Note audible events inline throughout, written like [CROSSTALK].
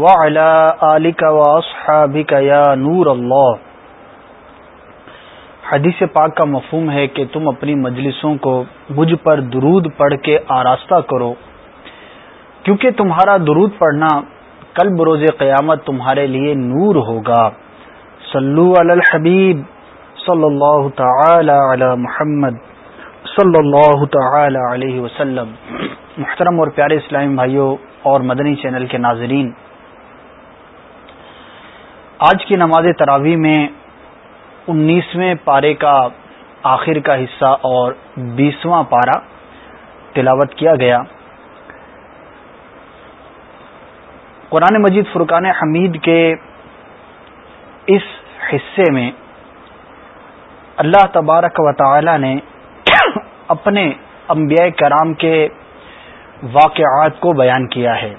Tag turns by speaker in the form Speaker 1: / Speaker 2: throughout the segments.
Speaker 1: وعلى آلك وأصحابك يا نور الله حدیث پاک کا مفہوم ہے کہ تم اپنی مجلسوں کو مجھ پر درود پڑھ کے آراستہ کرو۔ کیونکہ تمہارا درود پڑھنا کل بروز قیامت تمہارے لیے نور ہوگا۔ صلو علی الحبیب صلی اللہ تعالی علی محمد صلی اللہ تعالی علیہ وسلم۔ محترم اور پیارے اسلامی بھائیوں اور مدنی چینل کے ناظرین آج کی نماز تراوی میں انیسویں پارے کا آخر کا حصہ اور بیسواں پارا تلاوت کیا گیا۔ قرآن مجید فرقان حمید کے اس حصے میں اللہ تبارک و تعالی نے [COUGHS] اپنے انبیاء کرام کے واقعات کو بیان کیا ہے۔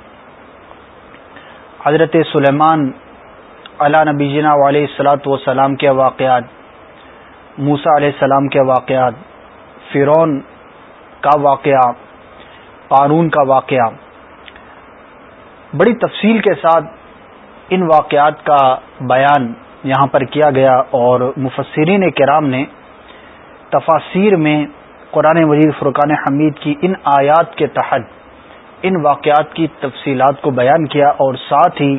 Speaker 1: حضرت سلیمان علا نبی جنا علیہ السلاۃ وسلام کے واقعات موسا علیہ السلام کے واقعات فرون کا واقعہ قانون کا واقعہ۔ بڑی تفصیل کے ساتھ ان واقعات کا بیان یہاں پر کیا گیا اور مفسرین کرام نے تفاصیر میں قرآن مجید فرقان حمید کی ان آیات کے تحت ان واقعات کی تفصیلات کو بیان کیا اور ساتھ ہی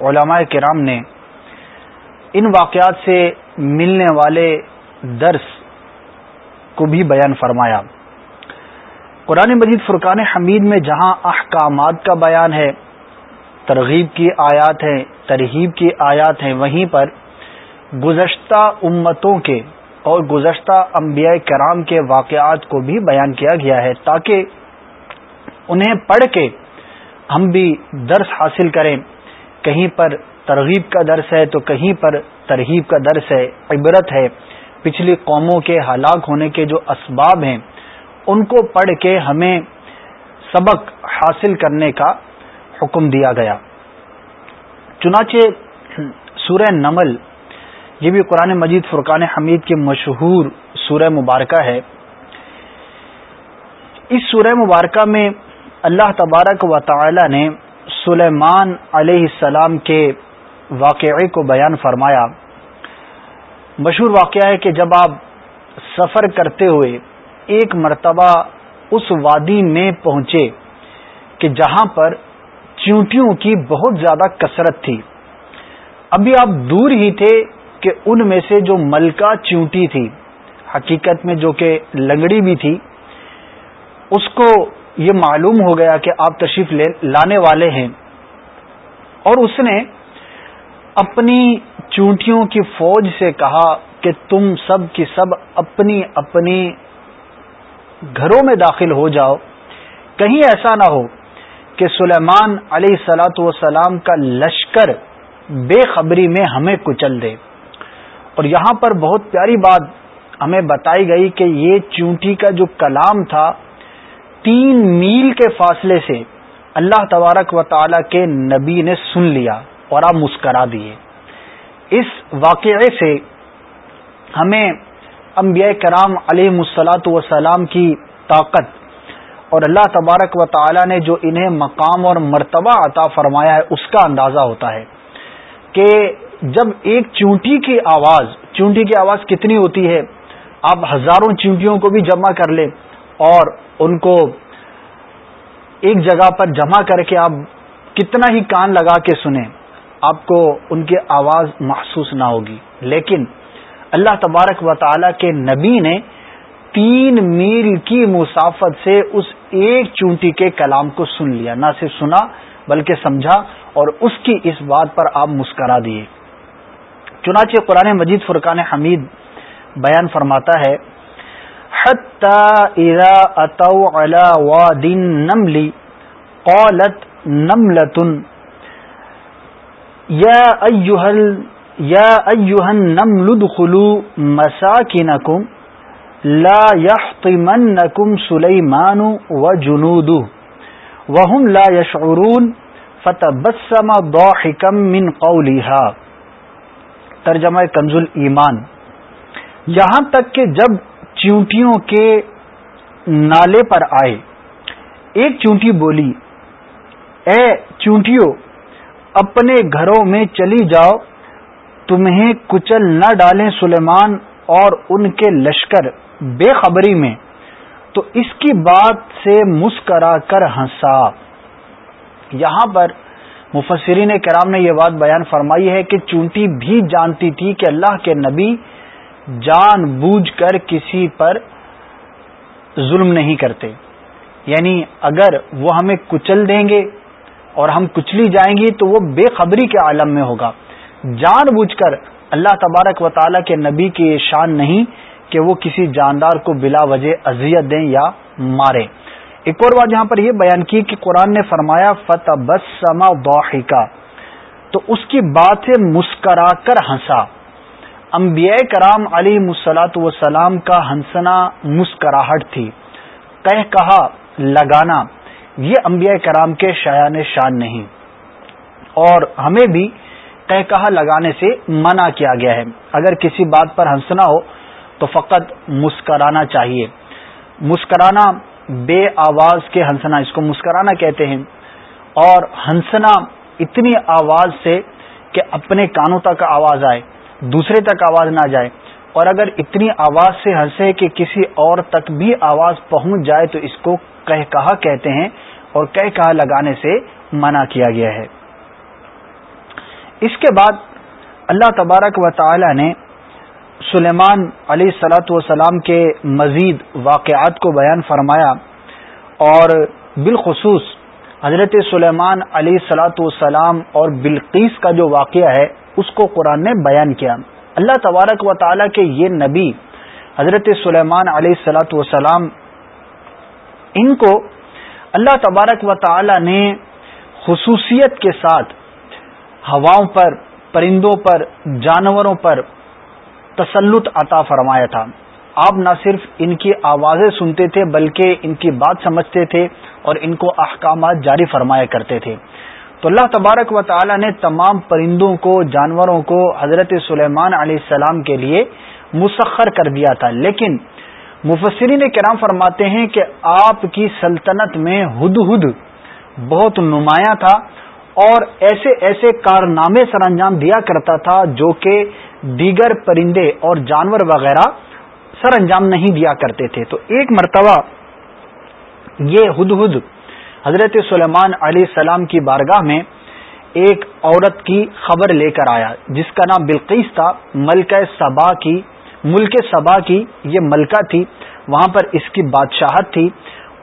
Speaker 1: علماء کرام نے ان واقعات سے ملنے والے درس کو بھی بیان فرمایا۔ قرآن مجید فرقان حمید میں جہاں احکامات کا بیان ہے، ترغیب کی آیات ہیں ترغیب کی آیات ہیں، وہیں پر گزشتہ امتوں کے اور گزشتہ انبیاء کرام کے واقعات کو بھی بیان کیا گیا ہے تاکہ انہیں پڑھ کے ہم بھی درس حاصل کریں۔ کہیں پر ترغیب کا درس ہے تو کہیں پر ترغیب کا درس ہے، عبرت ہے۔ پچھلی قوموں کے ہلاک ہونے کے جو اسباب ہیں، ان کو پڑھ کے ہمیں سبق حاصل کرنے کا حکم دیا گیا۔ چنانچہ سورہ نمل، یہ بھی قرآن مجید فرقان حمید کی مشہور سورہ مبارکہ ہے۔ اس سورہ مبارکہ میں اللہ تبارک و تعالی نے سلیمان علیہ السلام کے واقعے کو بیان فرمایا۔ مشہور واقعہ ہے کہ جب آپ سفر کرتے ہوئے ایک مرتبہ اس وادی میں پہنچے کہ جہاں پر چونٹیوں کی بہت زیادہ کثرت تھی۔ ابھی آپ دور ہی تھے کہ ان میں سے جو ملکہ چونٹی تھی، حقیقت میں جو کہ لنگڑی بھی تھی، اس کو یہ معلوم ہو گیا کہ آپ تشریف لانے والے ہیں۔ اور اس نے اپنی چونٹیوں کی فوج سے کہا کہ تم سب کی سب اپنی اپنی گھروں میں داخل ہو جاؤ۔ کہیں ایسا نہ ہو کہ سلیمان علیہ سلاۃ وسلام کا لشکر بے خبری میں ہمیں کچل دے۔ اور یہاں پر بہت پیاری بات ہمیں بتائی گئی کہ یہ چونٹی کا جو کلام تھا تین میل کے فاصلے سے اللہ تبارک و تعالی کے نبی نے سن لیا اور آپ مسکرا دیے۔ اس واقعے سے ہمیں انبیاء کرام علیہ مسلاط وسلام کی طاقت اور اللہ تبارک و تعالی نے جو انہیں مقام اور مرتبہ عطا فرمایا ہے، اس کا اندازہ ہوتا ہے کہ جب ایک چونٹی کی آواز، چونٹی کی آواز کتنی ہوتی ہے؟ آپ ہزاروں چونٹیوں کو بھی جمع کر لیں۔ اور ان کو ایک جگہ پر جمع کر کے آپ کتنا ہی کان لگا کے سنیں، آپ کو ان کی آواز محسوس نہ ہوگی۔ لیکن اللہ تبارک و تعالی کے نبی نے تین میل کی مسافت سے اس ایک چونٹی کے کلام کو سن لیا، نہ صرف سنا بلکہ سمجھا اور اس کی اس بات پر آپ مسکرا دیے۔ چنانچہ قرآن مجید فرقان حمید بیان فرماتا ہے قالت نملة. مساکنکم لا يحطمنکم سلیمان و وهم لا يشعرون. فتبسم ضاحكا من قولها. ترجمہ کنز ایمان. یہاں تک کہ جب چونٹیوں کے نالے پر آئے۔ ایک چونٹی بولی، اے چونٹیوں اپنے گھروں میں چلی جاؤ، تمہیں کچل نہ ڈالیں سلیمان اور ان کے لشکر بے خبری میں، تو اس کی بات سے مسکرا کر ہنسا۔ یہاں پر مفسرین کرام نے یہ بات بیان فرمائی ہے کہ چونٹی بھی جانتی تھی کہ اللہ کے نبی جان بوجھ کر کسی پر ظلم نہیں کرتے۔ یعنی اگر وہ ہمیں کچل دیں گے اور ہم کچلی جائیں گی تو وہ بے خبری کے عالم میں ہوگا۔ جان بوجھ کر اللہ تبارک و تعالیٰ کے نبی کی یہ شان نہیں کہ وہ کسی جاندار کو بلا وجہ اذیت دیں یا مارے۔ ایک اور بات یہاں پر یہ بیان کی کہ قرآن نے فرمایا فتح بس سما تو اس کی بات سے مسکرا کر ہنسا۔ انبیاء کرام علی مسلاط وسلام کا ہنسنا، مسکراہٹ تھی۔ کہہ کہا، لگانا، یہ انبیاء کرام کے شایان شان نہیں۔ اور ہمیں بھی کہہ کہا، لگانے سے منع کیا گیا ہے۔ اگر کسی بات پر ہنسنا ہو، تو فقط مسکرانا چاہیے۔ مسکرانا، بے آواز کے ہنسنا، اس کو مسکرانا کہتے ہیں۔ اور ہنسنا، اتنی آواز سے کہ اپنے کانوں تک آواز آئے۔ دوسرے تک آواز نہ جائے۔ اور اگر اتنی آواز سے ہنسے کہ کسی اور تک بھی آواز پہنچ جائے تو اس کو کہہ کہا کہتے ہیں اور کہہ کہا لگانے سے منع کیا گیا ہے۔ اس کے بعد اللہ تبارک و تعالی نے سلیمان علیہ سلاۃ وسلام کے مزید واقعات کو بیان فرمایا اور بالخصوص حضرت سلیمان علیہ سلاۃ والسلام اور بلقیس کا جو واقعہ ہے اس کو قرآن نے بیان کیا۔ اللہ تبارک و تعالیٰ کے یہ نبی حضرت سلیمان علیہ السلاۃ وسلام ان کو اللہ تبارک و تعالی نے خصوصیت کے ساتھ ہواؤں پر، پرندوں پر، جانوروں پر تسلط عطا فرمایا تھا۔ آپ نہ صرف ان کی آوازیں سنتے تھے، بلکہ ان کی بات سمجھتے تھے اور ان کو احکامات جاری فرمایا کرتے تھے۔ تو اللہ تبارک و تعالی نے تمام پرندوں کو، جانوروں کو حضرت سلیمان علیہ السلام کے لیے مسخر کر دیا تھا۔ لیکن مفسرین کرام فرماتے ہیں کہ آپ کی سلطنت میں ہد ہد بہت نمایاں تھا اور ایسے ایسے کارنامے سر انجام دیا کرتا تھا جو کہ دیگر پرندے اور جانور وغیرہ سر انجام نہیں دیا کرتے تھے۔ تو ایک مرتبہ یہ ہد ہد حضرت سلیمان علیہ السلام کی بارگاہ میں ایک عورت کی خبر لے کر آیا، جس کا نام بلقیس تھا، ملکہ سبا کی، ملک سبا کی یہ ملکہ تھی، وہاں پر اس کی بادشاہت تھی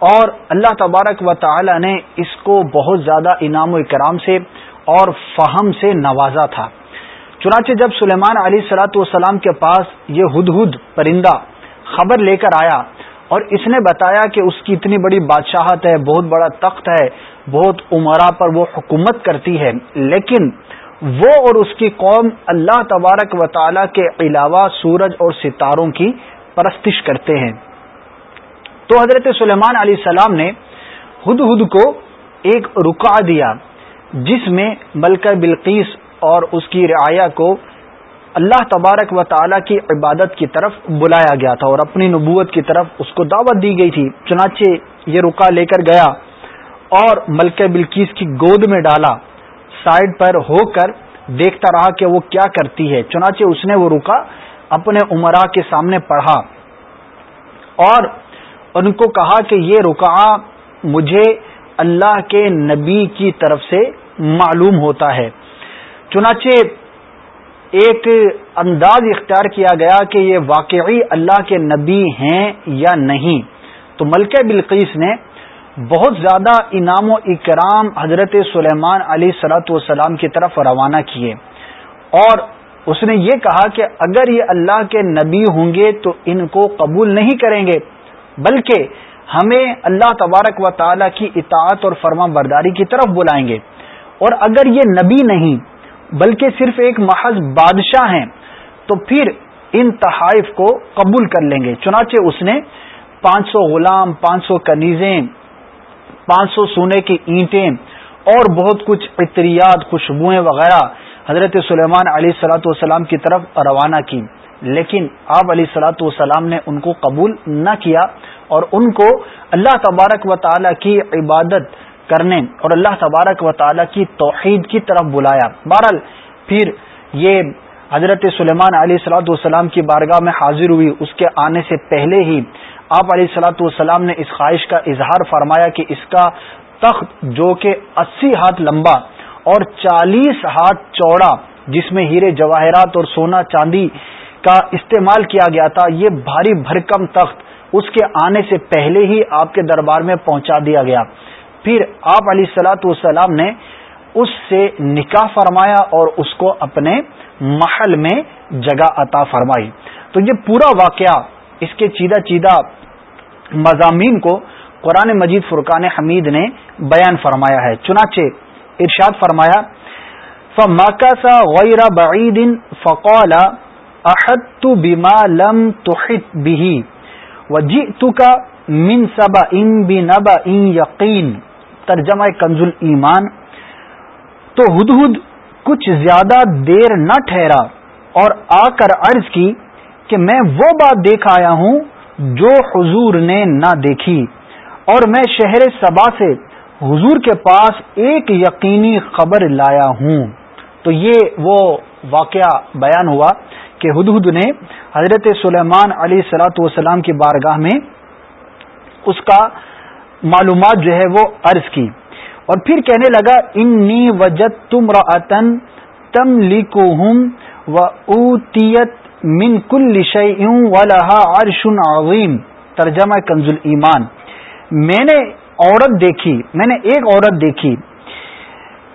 Speaker 1: اور اللہ تبارک و تعالی نے اس کو بہت زیادہ انعام و اکرام سے اور فہم سے نوازا تھا۔ چنانچہ جب سلیمان علی سلاۃ والسلام کے پاس یہ ہد ہد پرندہ خبر لے کر آیا اور اس نے بتایا کہ اس کی اتنی بڑی بادشاہت ہے، بہت بڑا تخت ہے، بہت عمرہ پر وہ حکومت کرتی ہے۔ لیکن وہ اور اس کی قوم اللہ تبارک و تعالی کے علاوہ سورج اور ستاروں کی پرستش کرتے ہیں۔ تو حضرت سلیمان علیہ السلام نے ہد ہد کو ایک رکا دیا، جس میں ملکہ بلقیس اور اس کی رعایا کو اللہ تبارک و تعالی کی عبادت کی طرف بلایا گیا تھا اور اپنی نبوت کی طرف اس کو دعوت دی گئی تھی۔ چنانچہ یہ رکا لے کر گیا اور ملکہ بلکیس کی گود میں ڈالا، سائڈ پر ہو کر دیکھتا رہا کہ وہ کیا کرتی ہے۔ چنانچہ اس نے وہ رکا اپنے عمرا کے سامنے پڑھا اور ان کو کہا کہ یہ رکا مجھے اللہ کے نبی کی طرف سے معلوم ہوتا ہے۔ چنانچہ ایک انداز اختیار کیا گیا کہ یہ واقعی اللہ کے نبی ہیں یا نہیں۔ تو ملکہ بلقیس نے بہت زیادہ انعام و اکرام حضرت سلیمان علی سلاۃ والسلام کی طرف روانہ کیے۔ اور اس نے یہ کہا کہ اگر یہ اللہ کے نبی ہوں گے تو ان کو قبول نہیں کریں گے، بلکہ ہمیں اللہ تبارک و تعالی کی اطاعت اور فرما برداری کی طرف بلائیں گے۔ اور اگر یہ نبی نہیں بلکہ صرف ایک محض بادشاہ ہیں، تو پھر ان تحائف کو قبول کر لیں گے۔ چنانچہ اس نے پانچ سو غلام، پانچ سو کنیزیں، پانچ سو سونے کی اینٹیں اور بہت کچھ اطریات، خوشبوئیں وغیرہ حضرت سلیمان علیہ سلاۃ والسلام کی طرف روانہ کی۔ لیکن آپ علیہ سلاۃ والسلام نے ان کو قبول نہ کیا اور ان کو اللہ تبارک و تعالی کی عبادت کرنے اور اللہ تبارک و تعالی کی توحید کی طرف بلایا۔ بہرحال پھر یہ حضرت سلیمان علیہ سلاۃ والسلام کی بارگاہ میں حاضر ہوئی۔ اس کے آنے سے پہلے ہی آپ علیہ سلاۃ والسلام نے اس خواہش کا اظہار فرمایا کہ اس کا تخت جو کہ اسی ہاتھ لمبا اور چالیس ہاتھ چوڑا، جس میں ہیرے جواہرات اور سونا چاندی کا استعمال کیا گیا تھا، یہ بھاری بھرکم تخت اس کے آنے سے پہلے ہی آپ کے دربار میں پہنچا دیا گیا۔ پھر آپ علی سلاۃ والسلام نے اس سے نکاح فرمایا اور اس کو اپنے محل میں جگہ عطا فرمائی۔ تو یہ پورا واقعہ اس کے چیدہ چیدہ مضامین کو قرآن مجید فرقان حمید نے بیان فرمایا ہے۔ چنانچہ ارشاد فرمایا فماکا غیر بعید فقال احد بما لم تحط به وجئتك من سبا ان بنبا ان یقین۔ ترجمہ کنز ایمان تو ہدہد کچھ زیادہ دیر نہ ٹھہرا اور آ کر عرض کی کہ میں وہ بات دیکھ آیا ہوں جو حضور نے نہ دیکھی اور میں شہر سبا سے حضور کے پاس ایک یقینی خبر لایا ہوں۔ تو یہ وہ واقعہ بیان ہوا کہ ہدہد نے حضرت سلیمان علیہ سلاۃ والسلام کی بارگاہ میں اس کا معلومات جو ہے وہ عرض کی۔ اور پھر کہنے لگا انی وجد تم رتن تم لیکو و اوتیت من کل ولہا عرش عظیم۔ ترجمہ کنز ایمان میں نے عورت دیکھی، میں نے ایک عورت دیکھی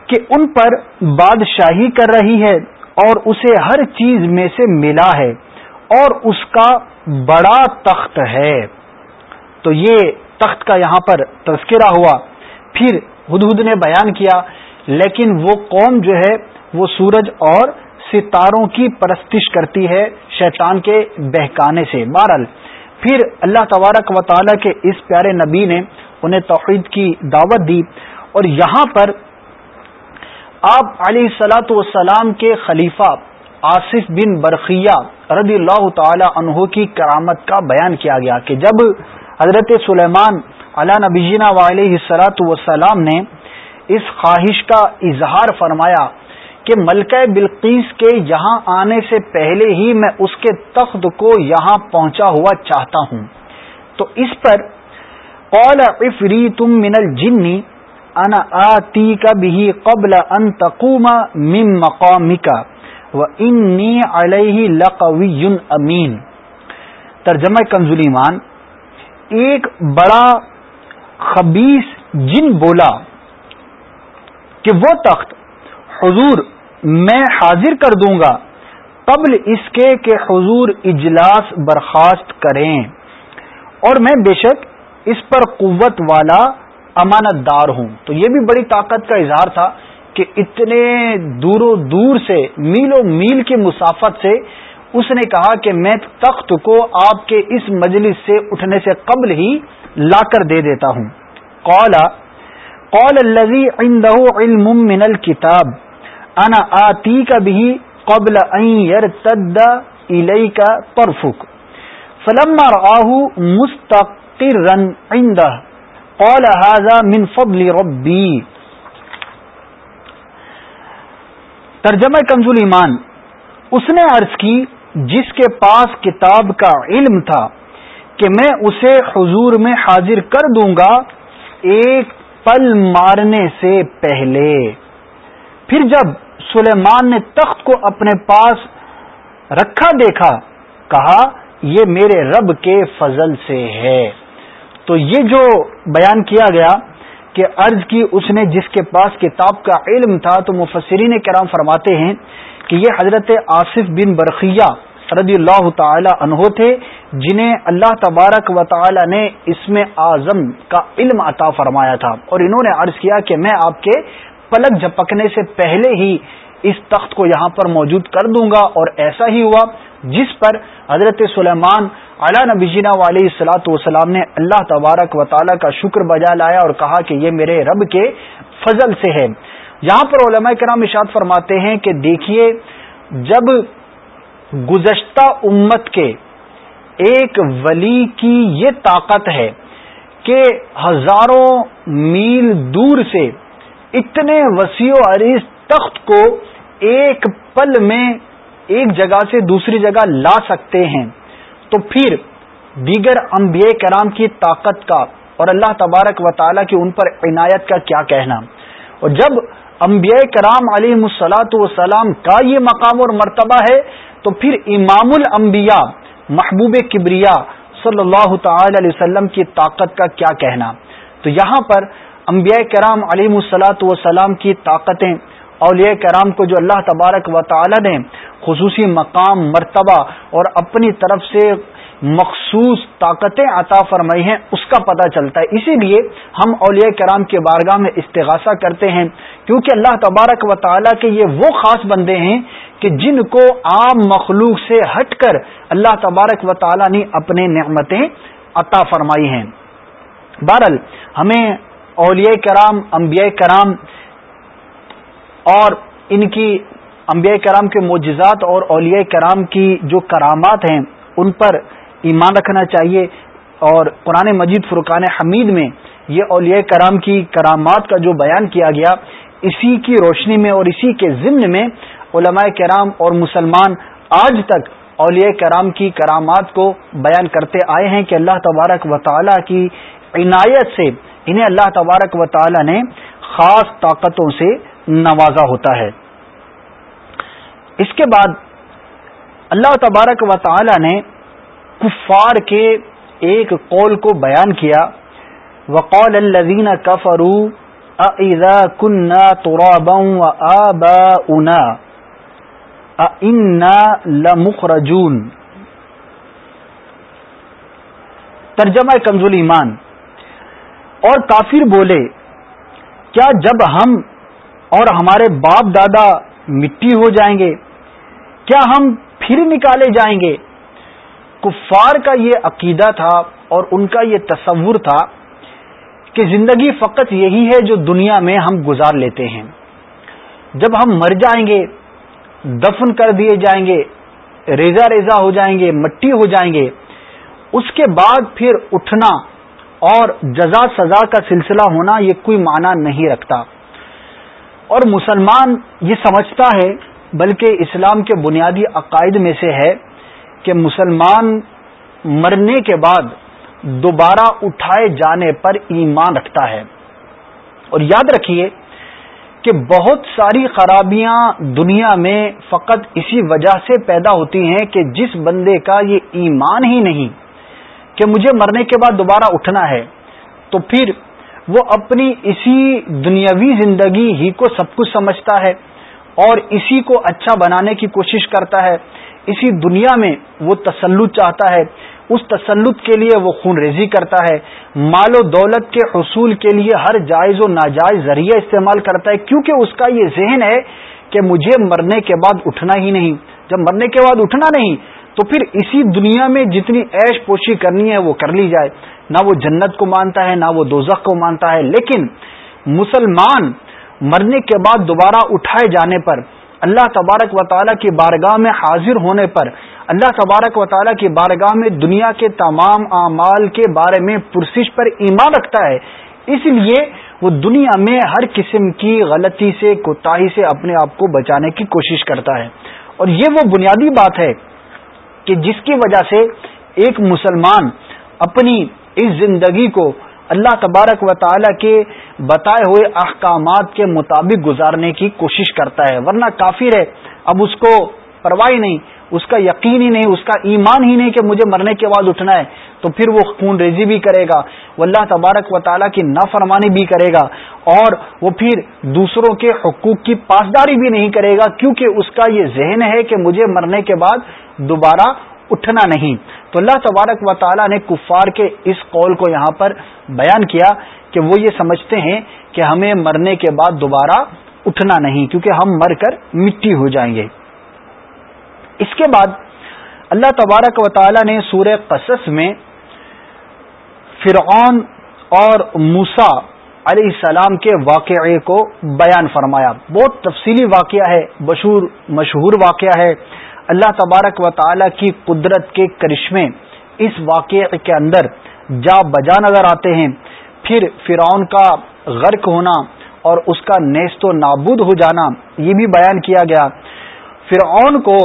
Speaker 1: کہ ان پر بادشاہی کر رہی ہے اور اسے ہر چیز میں سے ملا ہے اور اس کا بڑا تخت ہے۔ تو یہ تخت کا یہاں پر تذکرہ ہوا۔ پھر ہدہد نے بیان کیا، لیکن وہ قوم جو ہے، وہ سورج اور ستاروں کی پرستش کرتی ہے شیطان کے بہکانے سے۔ بہرحال، پھر اللہ تبارک و تعالی کے اس پیارے نبی نے انہیں توحید کی دعوت دی۔ اور یہاں پر آپ علیہ سلاۃ والسلام کے خلیفہ آصف بن برقیہ رضی اللہ تعالی عنہ کی کرامت کا بیان کیا گیا کہ جب حضرت سلیمان علا نبینا علیہ سلاۃ والسلام نے اس خواہش کا اظہار فرمایا کہ ملکہ بلقیس کے یہاں آنے سے پہلے ہی میں اس کے تخت کو یہاں پہنچا ہوا چاہتا ہوں۔ تو اس پر قول افری تم من الجنی انا آتی کا بھی قبل ان تقوم من مقامکا و انی علیہ لقوی امین۔ ترجمہ کنزلیمان ایک بڑا خبیص جن بولا کہ وہ تخت، حضور میں حاضر کر دوں گا، قبل اس کے کہ حضور اجلاس برخاست کریں۔ اور میں بے شک اس پر قوت والا امانت دار ہوں۔ تو یہ بھی بڑی طاقت کا اظہار تھا کہ اتنے دور و دور سے، میل و میل کی مسافت سے اس نے کہا کہ میں تخت کو آپ کے اس مجلس سے اٹھنے سے قبل ہی لا کر دے دیتا ہوں۔ قولا قول الذي عنده علم من الكتاب، انا آتی کا بھی قبل ان يرتد الیک طرفک۔ فلما رآه مستقرا عنده، قال، هذا من فضل ربی. ترجمہ کنزول ایمان، اس نے عرض کی جس کے پاس کتاب کا علم تھا کہ میں اسے حضور میں حاضر کر دوں گا ایک پل مارنے سے پہلے۔ پھر جب سلیمان نے تخت کو اپنے پاس رکھا دیکھا، کہا، یہ میرے رب کے فضل سے ہے۔ تو یہ جو بیان کیا گیا کہ عرض کی اس نے جس کے پاس کتاب کا علم تھا، تو مفسرین کرام فرماتے ہیں کہ یہ حضرت آصف بن برقیہ رضی اللہ تعالی عنہ تھے، جنہیں اللہ تبارک و تعالی نے اس میں اعظم کا علم عطا فرمایا تھا۔ اور انہوں نے عرض کیا کہ میں آپ کے پلک جھپکنے سے پہلے ہی اس تخت کو یہاں پر موجود کر دوں گا۔ اور ایسا ہی ہوا، جس پر حضرت سلیمان علا نبی جینا علیہ السلاۃ والسلام نے اللہ تبارک و تعالیٰ کا شکر بجا لایا اور کہا کہ یہ میرے رب کے فضل سے ہے۔ یہاں پر علماء کرام اشاد فرماتے ہیں کہ دیکھیے، جب گزشتہ امت کے ایک ولی کی یہ طاقت ہے کہ ہزاروں میل دور سے اتنے وسیع و عریض تخت کو ایک پل میں ایک جگہ سے دوسری جگہ لا سکتے ہیں، تو پھر دیگر انبیاء کرام کی طاقت کا اور اللہ تبارک و تعالیٰ کی ان پر عنایت کا کیا کہنا؟ اور جب انبیاء کرام علیہ مسلاط وسلام کا یہ مقام اور مرتبہ ہے، تو پھر امام الانبیاء محبوب کبریا صلی اللہ تعالی علیہ وسلم کی طاقت کا کیا کہنا؟ تو یہاں پر انبیاء کرام علیہ مسلاط وسلام کی طاقتیں، اولیاء کرام کو جو اللہ تبارک و تعالی نے خصوصی مقام، مرتبہ اور اپنی طرف سے مخصوص طاقتیں عطا فرمائی ہیں، اس کا پتہ چلتا ہے۔ اسی لیے ہم اولیاء کرام کے بارگاہ میں استغاثہ کرتے ہیں، کیونکہ اللہ تبارک و تعالیٰ کے یہ وہ خاص بندے ہیں کہ جن کو عام مخلوق سے ہٹ کر اللہ تبارک و تعالیٰ نے اپنے نعمتیں عطا فرمائی ہیں۔ بہرل ہمیں اولیاء کرام، انبیاء کرام اور ان کی، انبیاء کرام کے معجزات اور اولیاء کرام کی جو کرامات ہیں، ان پر ایمان رکھنا چاہیے اور قرآن مجید فرقان حمید میں یہ اولیاء کرام کی کرامات کا جو بیان کیا گیا، اسی کی روشنی میں اور اسی کے ضمن میں علماء کرام اور مسلمان آج تک اولیاء کرام کی کرامات کو بیان کرتے آئے ہیں کہ اللہ تبارک و تعالی کی عنایت سے، انہیں اللہ تبارک و تعالی نے خاص طاقتوں سے نوازا ہوتا ہے۔ اس کے بعد اللہ تبارک و تعالی نے کفار کے ایک قول کو بیان کیا وقول الذين كفروا اذا كنا ترابا وآباؤنا ائنا لمخرجون۔ ترجمہ کمزول ایمان۔ اور کافر بولے، کیا جب ہم اور ہمارے باپ دادا مٹی ہو جائیں گے؟ کیا ہم پھر نکالے جائیں گے؟ کفار کا یہ عقیدہ تھا اور ان کا یہ تصور تھا کہ زندگی فقط یہی ہے جو دنیا میں ہم گزار لیتے ہیں۔ جب ہم مر جائیں گے، دفن کر دیے جائیں گے ریزا ریزا ہو جائیں گے، مٹی ہو جائیں گے، اس کے بعد پھر اٹھنا اور جزا سزا کا سلسلہ ہونا یہ کوئی معنی نہیں رکھتا۔ اور مسلمان یہ سمجھتا ہے، بلکہ اسلام کے بنیادی عقائد میں سے ہے کہ مسلمان مرنے کے بعد دوبارہ اٹھائے جانے پر ایمان رکھتا ہے۔ اور یاد رکھیے کہ بہت ساری خرابیاں دنیا میں فقط اسی وجہ سے پیدا ہوتی ہیں کہ جس بندے کا یہ ایمان ہی نہیں کہ مجھے مرنے کے بعد دوبارہ اٹھنا ہے، تو پھر وہ اپنی اسی دنیاوی زندگی ہی کو سب کچھ سمجھتا ہے۔ اور اسی کو اچھا بنانے کی کوشش کرتا ہے۔ اسی دنیا میں وہ تسلط چاہتا ہے۔ اس تسلط کے لیے وہ خون ریزی کرتا ہے۔ مال و دولت کے حصول کے لیے ہر جائز و ناجائز ذریعہ استعمال کرتا ہے۔ کیونکہ اس کا یہ ذہن ہے کہ مجھے مرنے کے بعد اٹھنا ہی نہیں۔ جب مرنے کے بعد اٹھنا نہیں، تو پھر اسی دنیا میں جتنی عیش پوشی کرنی ہے وہ کر لی جائے۔ نہ وہ جنت کو مانتا ہے، نہ وہ دوزخ کو مانتا ہے۔ لیکن مسلمان مرنے کے بعد دوبارہ اٹھائے جانے پر، اللہ تبارک و تعالیٰ کی بارگاہ میں حاضر ہونے پر، اللہ تبارک و تعالیٰ کی بارگاہ میں دنیا کے تمام اعمال کے بارے میں پرسش پر ایمان رکھتا ہے۔ اس لیے وہ دنیا میں ہر قسم کی غلطی سے، کوتاہی سے اپنے آپ کو بچانے کی کوشش کرتا ہے۔ اور یہ وہ بنیادی بات ہے کہ جس کی وجہ سے ایک مسلمان اپنی اس زندگی کو اللہ تبارک و تعالی کے بتائے ہوئے احکامات کے مطابق گزارنے کی کوشش کرتا ہے، ورنہ کافر ہے۔ اب اس کو پرواہ نہیں، اس کا یقین ہی نہیں، اس کا ایمان ہی نہیں کہ مجھے مرنے کے بعد اٹھنا ہے۔ تو پھر وہ خون ریزی بھی کرے گا وہ اللہ تبارک و تعالیٰ کی نافرمانی بھی کرے گا۔ اور وہ پھر دوسروں کے حقوق کی پاسداری بھی نہیں کرے گا، کیونکہ اس کا یہ ذہن ہے کہ مجھے مرنے کے بعد دوبارہ اٹھنا نہیں۔ تو اللہ تبارک و تعالیٰ نے کفار کے اس قول کو یہاں پر بیان کیا کہ وہ یہ سمجھتے ہیں کہ ہمیں مرنے کے بعد دوبارہ اٹھنا نہیں، کیونکہ ہم مر کر مٹی ہو جائیں گے۔ اس کے بعد اللہ تبارک و تعالی نے سورہ قصص میں فرعون اور موسا علیہ السلام کے واقعے کو بیان فرمایا۔ بہت تفصیلی واقعہ ہے، بشور مشہور واقعہ ہے۔ اللہ تبارک و تعالی کی قدرت کے کرشمے اس واقعے کے اندر جا بجا نظر آتے ہیں۔ پھر فرعون کا غرق ہونا اور اس کا نیست و نابود ہو جانا، یہ بھی بیان کیا گیا۔ فرعون کو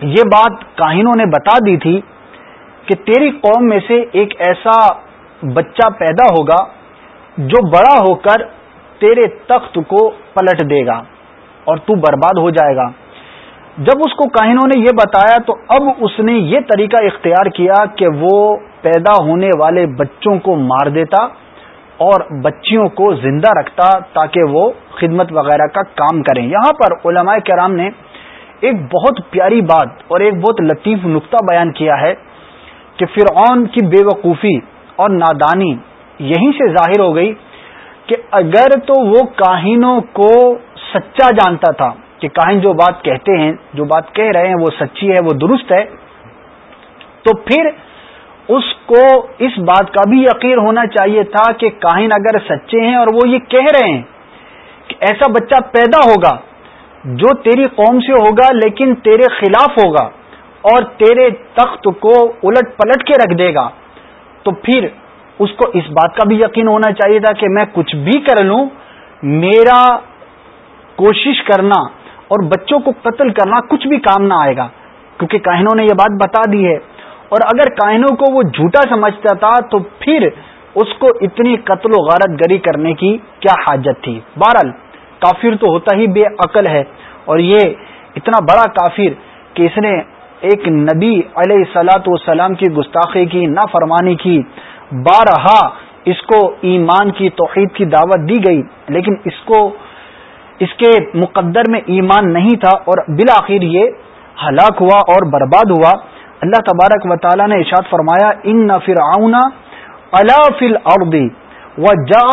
Speaker 1: یہ بات کاہنوں نے بتا دی تھی کہ تیری قوم میں سے ایک ایسا بچہ پیدا ہوگا جو بڑا ہو کر تیرے تخت کو پلٹ دے گا اور تو برباد ہو جائے گا۔ جب اس کو کاہنوں نے یہ بتایا تو اب اس نے یہ طریقہ اختیار کیا کہ وہ پیدا ہونے والے بچوں کو مار دیتا اور بچیوں کو زندہ رکھتا تاکہ وہ خدمت وغیرہ کا کام کریں۔ یہاں پر علماء کرام نے ایک بہت پیاری بات اور ایک بہت لطیف نقطہ بیان کیا ہے کہ فرعون کی بے وقوفی اور نادانی یہیں سے ظاہر ہو گئی کہ اگر تو وہ کاہنوں کو سچا جانتا تھا کہ کاہن جو بات کہتے ہیں، جو بات کہہ رہے ہیں، وہ سچی ہے، وہ درست ہے، تو پھر اس کو اس بات کا بھی یقین ہونا چاہیے تھا کہ کاہن اگر سچے ہیں اور وہ یہ کہہ رہے ہیں کہ ایسا بچہ پیدا ہوگا جو تیری قوم سے ہوگا لیکن تیرے خلاف ہوگا اور تیرے تخت کو الٹ پلٹ کے رکھ دے گا، تو پھر اس کو اس بات کا بھی یقین ہونا چاہیے تھا کہ میں کچھ بھی کر لوں، میرا کوشش کرنا اور بچوں کو قتل کرنا کچھ بھی کام نہ آئے گا، کیونکہ کاہنوں نے یہ بات بتا دی ہے۔ اور اگر کاہنوں کو وہ جھوٹا سمجھتا تھا، تو پھر اس کو اتنی قتل و غارت گری کرنے کی کیا حاجت تھی؟ بہرحال، کافر تو ہوتا ہی بے عقل ہے۔ اور یہ اتنا بڑا کافر کہ اس نے ایک نبی علیہ سلاۃ والسلام کی گستاخی کی، نافرمانی کی۔ بارہا اس کو ایمان کی توحید کی دعوت دی گئی، لیکن اس کو اس کے مقدر میں ایمان نہیں تھا اور بالآخر یہ ہلاک ہوا اور برباد ہوا۔ اللہ تبارک و تعالی نے ارشاد فرمایا ان نہ فر آؤنا اللہ فل اردی و جا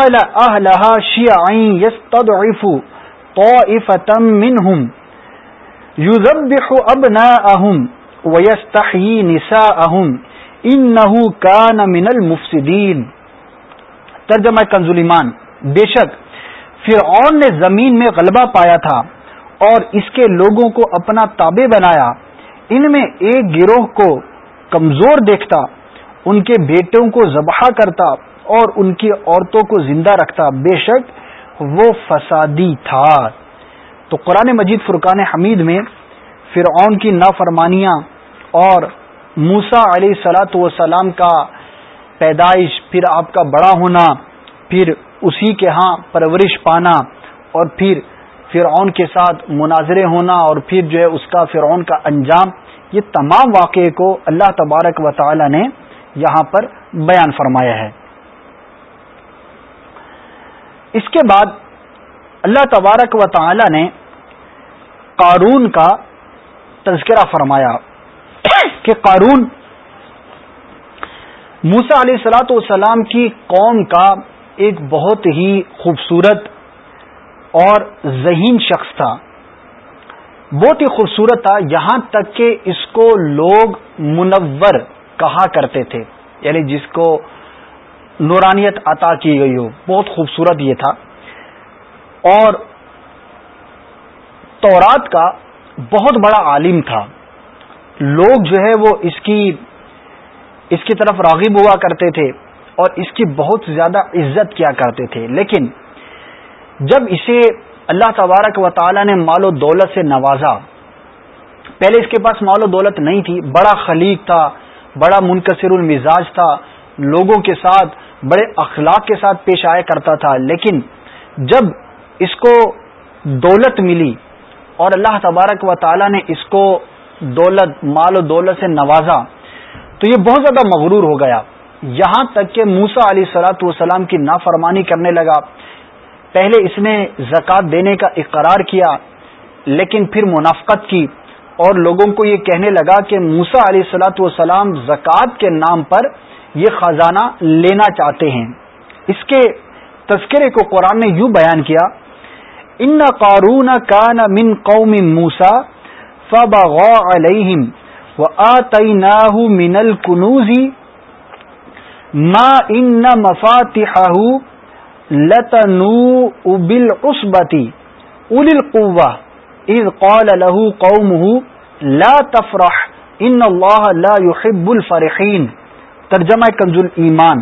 Speaker 1: لہا شیعین یس تدعف طائفتم منہم یذبح ابناءہم ویستحیی نساءہم انہو کان من المفسدین ترجمہ کنزل ایمان بے شک فرعون نے زمین میں غلبہ پایا تھا اور اس کے لوگوں کو اپنا تابع بنایا۔ ان میں ایک گروہ کو کمزور دیکھتا، ان کے بیٹوں کو ذبح کرتا اور ان کی عورتوں کو زندہ رکھتا۔ بے شک وہ فسادی تھا۔ تو قرآن مجید فرقان حمید میں فرعون کی نافرمانیاں اور موسا علیہ سلاۃ وسلام کا پیدائش، پھر آپ کا بڑا ہونا، پھر اسی کے ہاں پرورش پانا اور پھر فرعون کے ساتھ مناظرے ہونا اور پھر جو ہے اس کا فرعون کا انجام، یہ تمام واقعے کو اللہ تبارک و تعالی نے یہاں پر بیان فرمایا ہے۔ اس کے بعد اللہ تبارک و تعالی نے قارون کا تذکرہ فرمایا کہ قارون موسا علیہ السلاۃ والسلام کی قوم کا ایک بہت ہی خوبصورت اور ذہین شخص تھا۔ بہت ہی خوبصورت تھا۔ یہاں تک کہ اس کو لوگ منور کہا کرتے تھے۔ یعنی جس کو نورانیت عطا کی گئی ہو۔ بہت خوبصورت یہ تھا۔ اور تورات کا بہت بڑا عالم تھا۔ لوگ جو ہے وہ اس کی اس کی طرف راغب ہوا کرتے تھے۔ اور اس کی بہت زیادہ عزت کیا کرتے تھے۔ لیکن جب اسے اللہ تبارک و تعالی نے مال و دولت سے نوازا، پہلے اس کے پاس مال و دولت نہیں تھی، بڑا خلیق تھا، بڑا منکسر المزاج تھا، لوگوں کے ساتھ، بڑے اخلاق کے ساتھ پیش آیا کرتا تھا۔ لیکن جب اس کو دولت ملی اور اللہ تبارک و تعالی نے اس کو دولت، مال و دولت سے نوازا، تو یہ بہت زیادہ مغرور ہو گیا۔ یہاں تک کہ موسا علی سلاۃ والسلام کی نافرمانی کرنے لگا۔ پہلے اس نے زکوٰۃ دینے کا اقرار کیا، لیکن پھر منافقت کی اور لوگوں کو یہ کہنے لگا کہ موسا علیہ سلاۃ والسلام زکوٰۃ کے نام پر یہ خزانہ لینا چاہتے ہیں۔ اس کے تذکرے کو قرآن نے یوں بیان کیا، ان قارون کان من قوم موسا فبغى عليهم وآتيناه من الكنوز ما ان مفاتحه لتنوء بالعصبة. اولي القوة اذ قال له قومه، لا تفرح ان اللہ لا يحب الفرحین ترجمہ کنز ایمان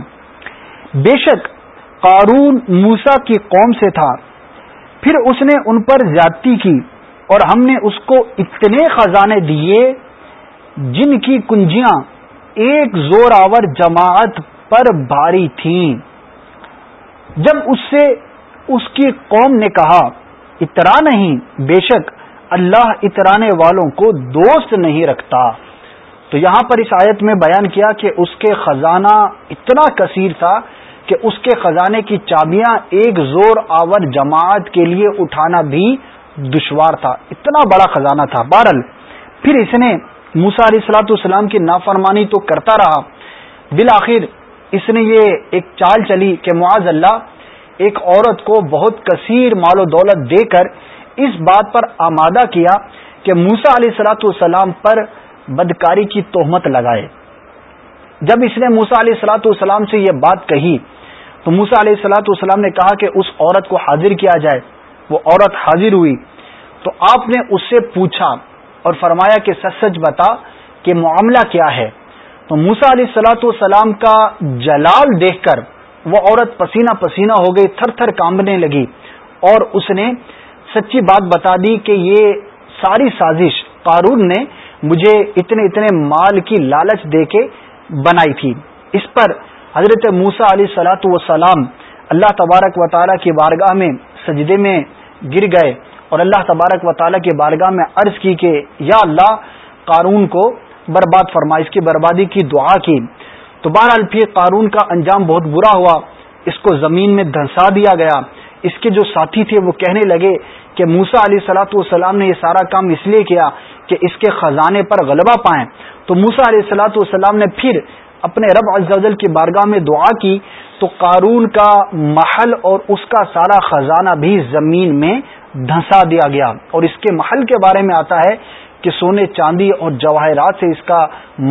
Speaker 1: بے شک، قارون موسا کی قوم سے تھا، پھر اس نے ان پر زیادتی کی، اور ہم نے اس کو اتنے خزانے دیے، جن کی کنجیاں ایک زور آور جماعت پر بھاری تھیں جب اس سے اس کی قوم نے کہا، اترا نہیں، بے شک اللہ اترانے والوں کو دوست نہیں رکھتا۔ تو یہاں پر اس آیت میں بیان کیا کہ اس کے خزانہ اتنا کثیر تھا کہ اس کے خزانے کی چابیاں ایک زور آور جماعت کے لیے اٹھانا بھی دشوار تھا۔ اتنا بڑا خزانہ تھا۔ بہرل پھر اس نے موسا علیہ السلاۃ السلام کی نافرمانی تو کرتا رہا۔ بالآخر اس نے یہ ایک چال چلی کہ معاذ اللہ ایک عورت کو بہت کثیر مال و دولت دے کر اس بات پر آمادہ کیا کہ موسا علیہ السلاۃ والسلام پر بدکاری کی تہمت لگائے۔ جب اس نے موسا علیہ السلاۃ والسلام سے یہ بات کہی، تو موسا علیہ السلاۃ والسلام نے کہا کہ اس عورت کو حاضر کیا جائے۔ وہ عورت حاضر ہوئی۔ تو آپ نے اس سے پوچھا اور فرمایا کہ سچ سچ بتا کہ معاملہ کیا ہے؟ تو موسا علیہ السلاۃ والسلام کا جلال دیکھ کر وہ عورت پسینہ پسینہ ہو گئی، تھر تھر کامبنے لگی اور اس نے سچی بات بتا دی کہ یہ ساری سازش قارون نے مجھے اتنے اتنے مال کی لالچ دے کے بنائی تھی۔ اس پر حضرت موسا علیہ سلاۃ وسلام اللہ تبارک و تعالیٰ کی بارگاہ میں سجدے میں گر گئے اور اللہ تبارک و تعالیٰ کی بارگاہ میں عرض کی کہ یا اللہ قارون کو برباد فرما اس کی، بربادی کی، دعا کی۔ تو بہرحال پھر قارون کا انجام بہت برا ہوا۔ اس کو زمین میں دھنسا دیا گیا۔ اس کے جو ساتھی تھے وہ کہنے لگے کہ موسا علیہ سلاۃ والسلام نے یہ سارا کام اس لیے کیا کہ اس کے خزانے پر غلبہ پائیں۔ تو موسا علیہ السلاۃ والسلام نے پھر اپنے رب ازل کی بارگاہ میں دعا کی۔ تو قارون کا محل اور اس کا سارا خزانہ بھی زمین میں دھنسا دیا گیا۔ اور اس کے محل کے بارے میں آتا ہے کہ سونے چاندی اور جواہرات سے اس کا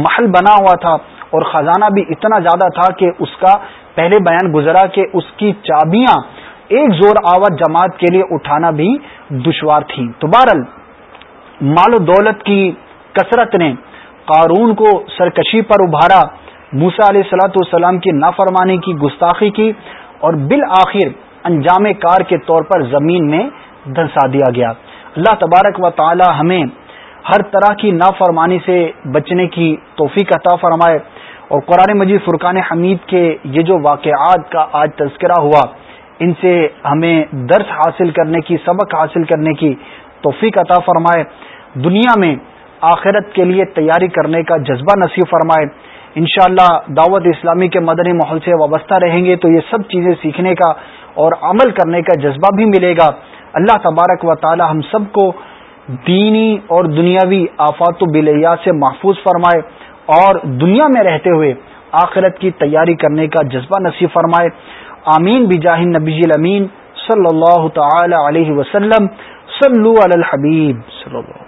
Speaker 1: محل بنا ہوا تھا اور خزانہ بھی اتنا زیادہ تھا کہ اس کا پہلے بیان گزرا کہ اس کی چابیاں ایک زور آور جماعت کے لیے اٹھانا بھی دشوار تھی۔ تو بہرل مال و دولت کی کثرت نے قارون کو سرکشی پر ابھارا۔ موسا علیہ سلاۃ والسلام کی نافرمانی کی گستاخی کی اور بالآخر انجام کار کے طور پر زمین میں دھنسا دیا گیا۔ اللہ تبارک و تعالی ہمیں ہر طرح کی نافرمانی سے بچنے کی توفیق عطا فرمائے۔ اور قرآن مجید فرقان حمید کے یہ جو واقعات کا آج تذکرہ ہوا، ان سے ہمیں درس حاصل کرنے کی، سبق حاصل کرنے کی توفیق عطا فرمائے۔ دنیا میں آخرت کے لیے تیاری کرنے کا جذبہ نصیب فرمائے۔ انشاءاللہ اللہ دعوت اسلامی کے مدنی ماحول سے وابستہ رہیں گے تو یہ سب چیزیں سیکھنے کا اور عمل کرنے کا جذبہ بھی ملے گا۔ اللہ تبارک و تعالی ہم سب کو دینی اور دنیاوی آفات و بلیا سے محفوظ فرمائے اور دنیا میں رہتے ہوئے آخرت کی تیاری کرنے کا جذبہ نصیب فرمائے۔ آمین۔ بجاہ نبی الامین صلی اللہ تعالی علیہ وسلم۔ صلو علی الحبیب۔ صلی اللہ